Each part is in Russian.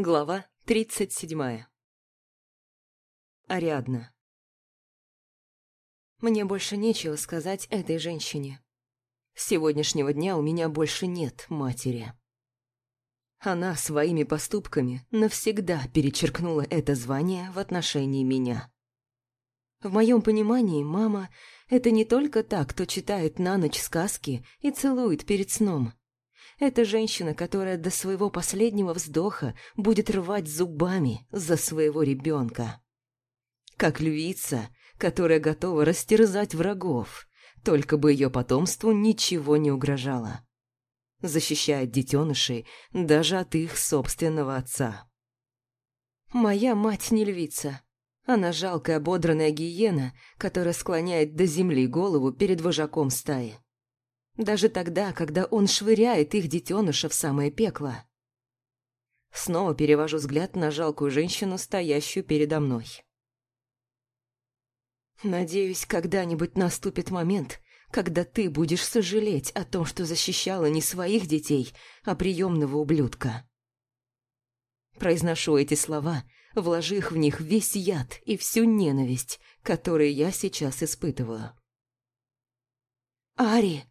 Глава тридцать седьмая. Ариадна. Мне больше нечего сказать этой женщине. С сегодняшнего дня у меня больше нет матери. Она своими поступками навсегда перечеркнула это звание в отношении меня. В моем понимании мама – это не только та, кто читает на ночь сказки и целует перед сном. Это женщина, которая до своего последнего вздоха будет рвать зубами за своего ребенка. Как львица, которая готова растерзать врагов, только бы ее потомству ничего не угрожало. Защищает детенышей даже от их собственного отца. Моя мать не львица. Она жалкая ободранная гиена, которая склоняет до земли голову перед вожаком стаи. Даже тогда, когда он швыряет их детеныша в самое пекло. Снова перевожу взгляд на жалкую женщину, стоящую передо мной. Надеюсь, когда-нибудь наступит момент, когда ты будешь сожалеть о том, что защищала не своих детей, а приемного ублюдка. Произношу эти слова, вложив в них весь яд и всю ненависть, которые я сейчас испытываю. «Ари!»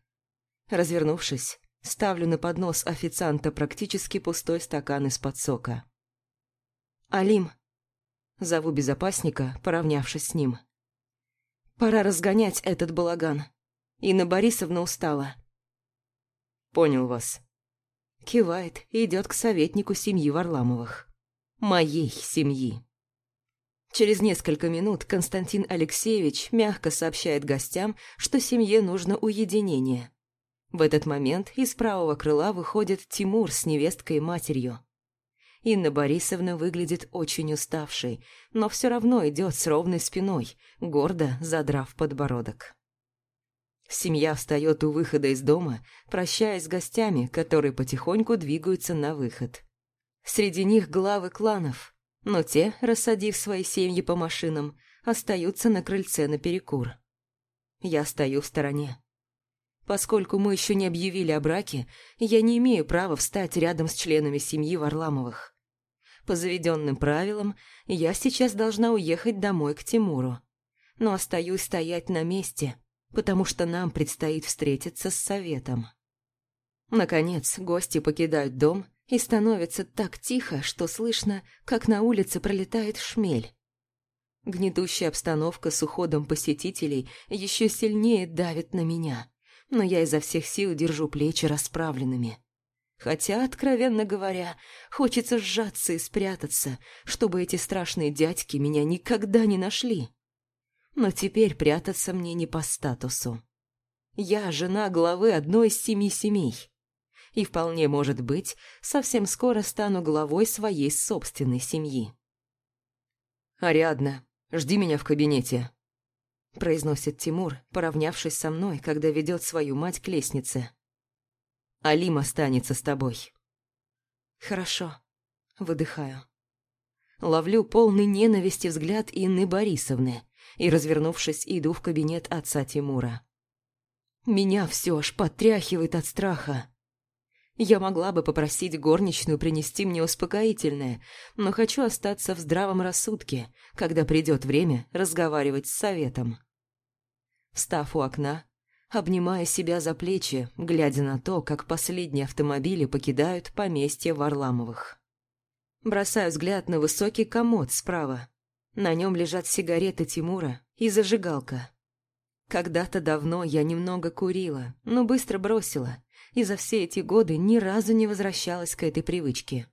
Развернувшись, ставлю на поднос официанта практически пустой стакан из-под сока. «Алим!» Зову безопасника, поравнявшись с ним. «Пора разгонять этот балаган. Инна Борисовна устала». «Понял вас». Кивает и идет к советнику семьи Варламовых. Моей семьи. Через несколько минут Константин Алексеевич мягко сообщает гостям, что семье нужно уединение. В этот момент из правого крыла выходит Тимур с невесткой и матерью. Инна Борисовна выглядит очень уставшей, но все равно идет с ровной спиной, гордо задрав подбородок. Семья встает у выхода из дома, прощаясь с гостями, которые потихоньку двигаются на выход. Среди них главы кланов, но те, рассадив свои семьи по машинам, остаются на крыльце наперекур. Я стою в стороне. Поскольку мы еще не объявили о браке, я не имею права встать рядом с членами семьи Варламовых. По заведенным правилам, я сейчас должна уехать домой к Тимуру. Но остаюсь стоять на месте, потому что нам предстоит встретиться с советом. Наконец, гости покидают дом, и становится так тихо, что слышно, как на улице пролетает шмель. Гнетущая обстановка с уходом посетителей еще сильнее давит на меня, но я изо всех сил держу плечи расправленными. Хотя, откровенно говоря, хочется сжаться и спрятаться, чтобы эти страшные дядьки меня никогда не нашли. Но теперь прятаться мне не по статусу. Я жена главы одной из семи семей. И вполне может быть, совсем скоро стану главой своей собственной семьи. «Ариадна, жди меня в кабинете», – произносит Тимур, поравнявшись со мной, когда ведет свою мать к лестнице. «Алим останется с тобой». «Хорошо», – выдыхаю. Ловлю полный ненависти взгляд Инны Борисовны и, развернувшись, иду в кабинет отца Тимура. Меня все аж потряхивает от страха. Я могла бы попросить горничную принести мне успокоительное, но хочу остаться в здравом рассудке, когда придет время разговаривать с советом. Встав у окна, обнимая себя за плечи, глядя на то, как последние автомобили покидают поместье Варламовых. Бросаю взгляд на высокий комод справа. На нем лежат сигареты Тимура и зажигалка. Когда-то давно я немного курила, но быстро бросила – и за все эти годы ни разу не возвращалась к этой привычке.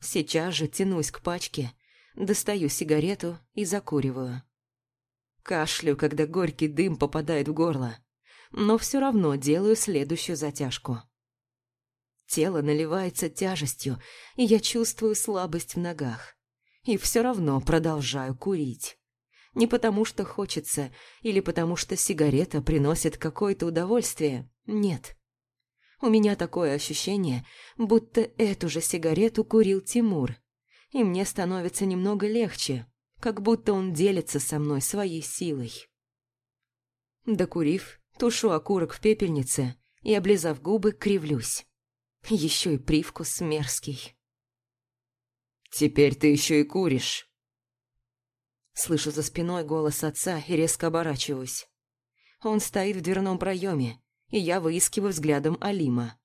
Сейчас же тянусь к пачке, достаю сигарету и закуриваю. Кашлю, когда горький дым попадает в горло, но все равно делаю следующую затяжку. Тело наливается тяжестью, и я чувствую слабость в ногах. И все равно продолжаю курить. Не потому что хочется, или потому что сигарета приносит какое-то удовольствие. Нет. У меня такое ощущение, будто эту же сигарету курил Тимур. И мне становится немного легче, как будто он делится со мной своей силой. Докурив, тушу окурок в пепельнице и, облизав губы, кривлюсь. Еще и привкус мерзкий. Теперь ты еще и куришь. Слышу за спиной голос отца и резко оборачиваюсь. Он стоит в дверном проеме, и я выискиваю взглядом Алима.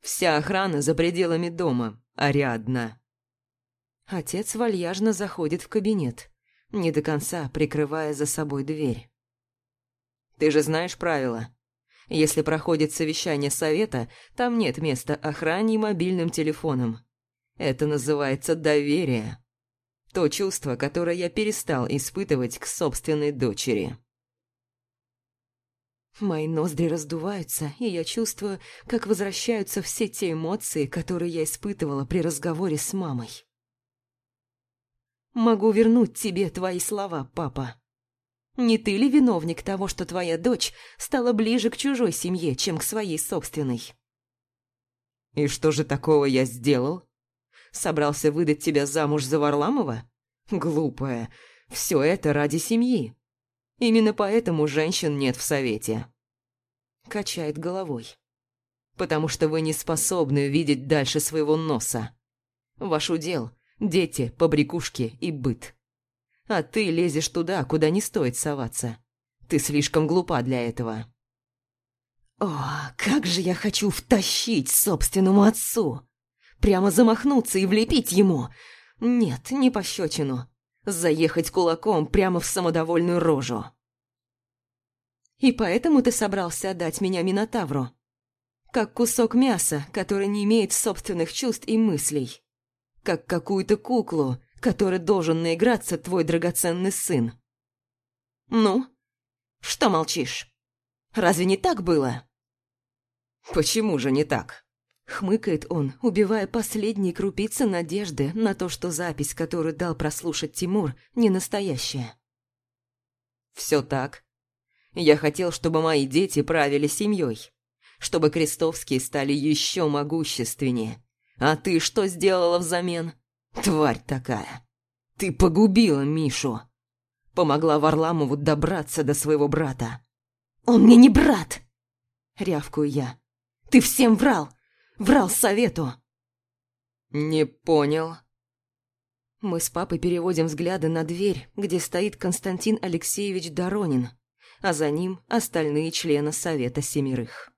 Вся охрана за пределами дома, Ариадна. Отец вальяжно заходит в кабинет, не до конца прикрывая за собой дверь. Ты же знаешь правила. Если проходит совещание совета, там нет места охране и мобильным телефонам. Это называется доверие. То чувство, которое я перестал испытывать к собственной дочери. Мои ноздри раздуваются, и я чувствую, как возвращаются все те эмоции, которые я испытывала при разговоре с мамой. «Могу вернуть тебе твои слова, папа. Не ты ли виновник того, что твоя дочь стала ближе к чужой семье, чем к своей собственной?» «И что же такого я сделал? Собрался выдать тебя замуж за Варламова? Глупая, все это ради семьи. Именно поэтому женщин нет в совете. Качает головой. Потому что вы не способны видеть дальше своего носа. Ваш удел – дети, побрякушки и быт. А ты лезешь туда, куда не стоит соваться. Ты слишком глупа для этого. О, как же я хочу втащить собственному отцу! Прямо замахнуться и влепить ему! Нет, не пощечину заехать кулаком прямо в самодовольную рожу. «И поэтому ты собрался отдать меня Минотавру? Как кусок мяса, который не имеет собственных чувств и мыслей. Как какую-то куклу, которой должен наиграться твой драгоценный сын. Ну, что молчишь? Разве не так было?» «Почему же не так?» Хмыкает он, убивая последние крупицы надежды на то, что запись, которую дал прослушать Тимур, не настоящая. «Все так. Я хотел, чтобы мои дети правили семьей, чтобы крестовские стали еще могущественнее. А ты что сделала взамен? Тварь такая! Ты погубила Мишу! Помогла Варламову добраться до своего брата!» «Он мне не брат!» — рявкую я. «Ты всем врал!» Врал совету!» «Не понял». Мы с папой переводим взгляды на дверь, где стоит Константин Алексеевич Доронин, а за ним остальные члены Совета Семерых.